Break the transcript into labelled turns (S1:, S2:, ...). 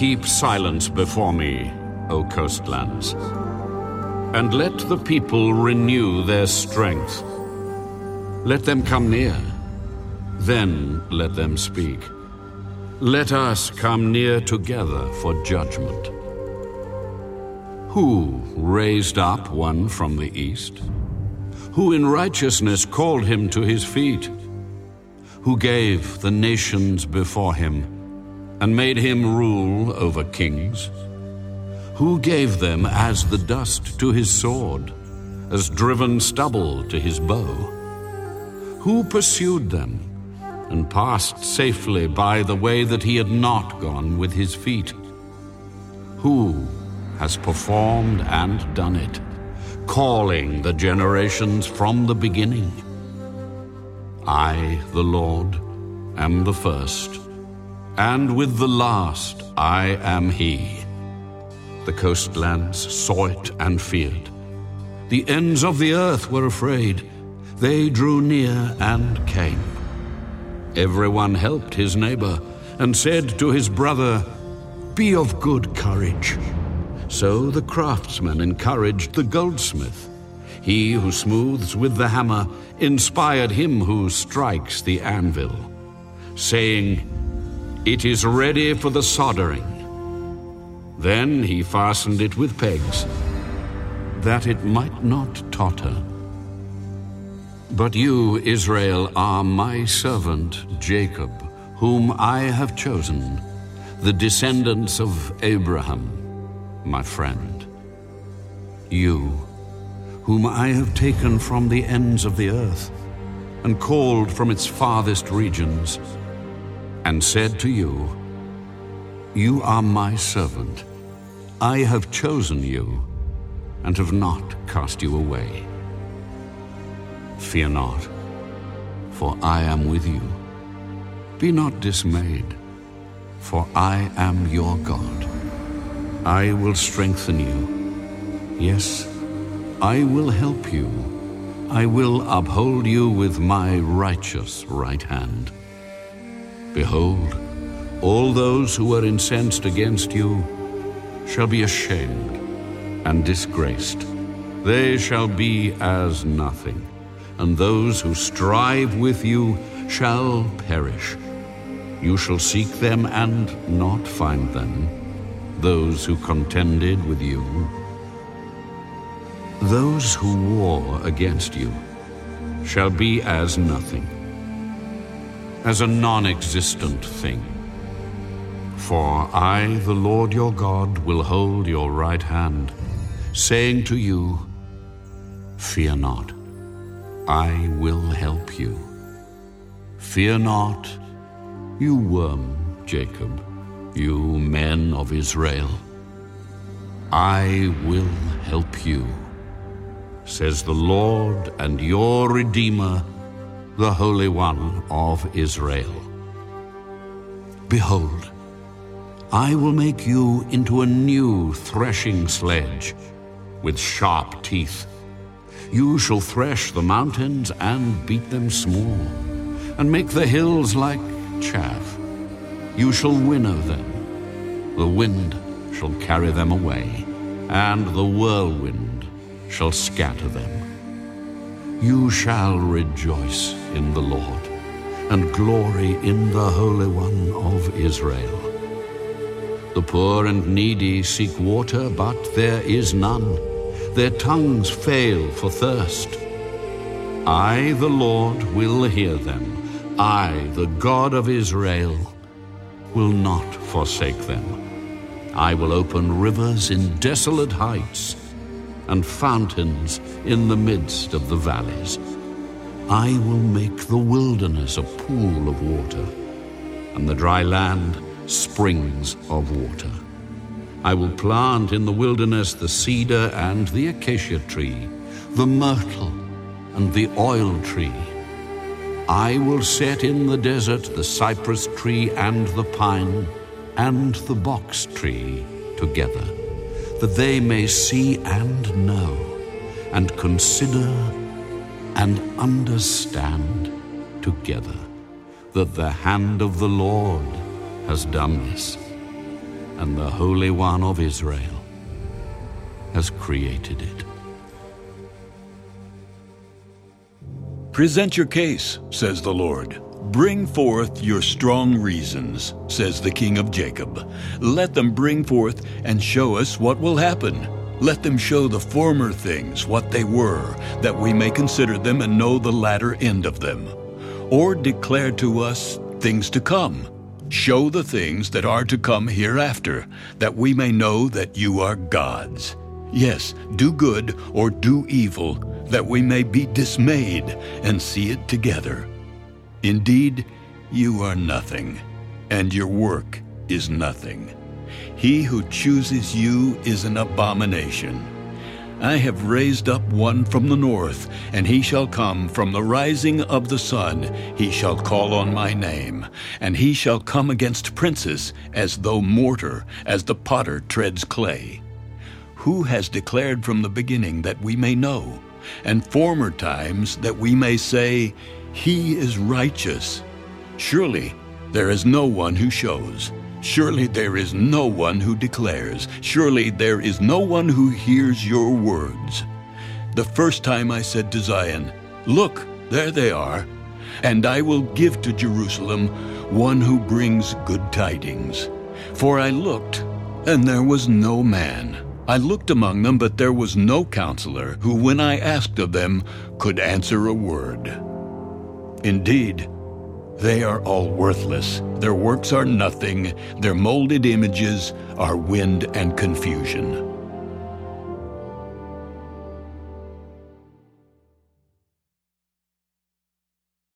S1: Keep silence before me, O coastlands, and let the people renew their strength. Let them come near, then let them speak. Let us come near together for judgment. Who raised up one from the east? Who in righteousness called him to his feet? Who gave the nations before him and made him rule over kings? Who gave them as the dust to his sword, as driven stubble to his bow? Who pursued them and passed safely by the way that he had not gone with his feet? Who has performed and done it, calling the generations from the beginning? I, the Lord, am the first, and with the last I am He. The coastlands saw it and feared. The ends of the earth were afraid. They drew near and came. Everyone helped his neighbor and said to his brother, Be of good courage. So the craftsman encouraged the goldsmith. He who smooths with the hammer inspired him who strikes the anvil, saying, It is ready for the soldering. Then he fastened it with pegs, that it might not totter. But you, Israel, are my servant Jacob, whom I have chosen, the descendants of Abraham, my friend. You, whom I have taken from the ends of the earth, and called from its farthest regions, and said to you, You are my servant. I have chosen you, and have not cast you away. Fear not, for I am with you. Be not dismayed, for I am your God. I will strengthen you. Yes, I will help you. I will uphold you with my righteous right hand. Behold, all those who are incensed against you shall be ashamed and disgraced. They shall be as nothing, and those who strive with you shall perish. You shall seek them and not find them, those who contended with you. Those who war against you shall be as nothing, as a non existent thing. For I, the Lord your God, will hold your right hand, saying to you, Fear not, I will help you. Fear not, you worm, Jacob, you men of Israel. I will help you, says the Lord and your Redeemer, the Holy One of Israel. Behold, I will make you into a new threshing sledge with sharp teeth. You shall thresh the mountains and beat them small, and make the hills like chaff. You shall winnow them. The wind shall carry them away, and the whirlwind shall scatter them. You shall rejoice in the Lord, and glory in the Holy One of Israel. The poor and needy seek water, but there is none. Their tongues fail for thirst. I, the Lord, will hear them. I, the God of Israel, will not forsake them. I will open rivers in desolate heights and fountains in the midst of the valleys. I will make the wilderness a pool of water, and the dry land springs of water. I will plant in the wilderness the cedar and the acacia tree, the myrtle and the oil tree. I will set in the desert the cypress tree and the pine and the box tree together, that they may see and know and consider and understand together that the hand of the Lord has done this. and the Holy One of Israel has created it.
S2: Present your case, says the Lord. Bring forth your strong reasons, says the King of Jacob. Let them bring forth and show us what will happen. Let them show the former things what they were, that we may consider them and know the latter end of them. Or declare to us things to come. Show the things that are to come hereafter, that we may know that you are gods. Yes, do good or do evil, that we may be dismayed and see it together. Indeed, you are nothing, and your work is nothing. He who chooses you is an abomination. I have raised up one from the north, and he shall come from the rising of the sun. He shall call on my name, and he shall come against princes as though mortar, as the potter treads clay. Who has declared from the beginning that we may know, and former times that we may say, he is righteous. Surely there is no one who shows. Surely there is no one who declares. Surely there is no one who hears your words. The first time I said to Zion, Look, there they are. And I will give to Jerusalem one who brings good tidings. For I looked, and there was no man. I looked among them, but there was no counselor who, when I asked of them, could answer a word. Indeed, they are all worthless. Their works are nothing. Their molded images are wind and confusion.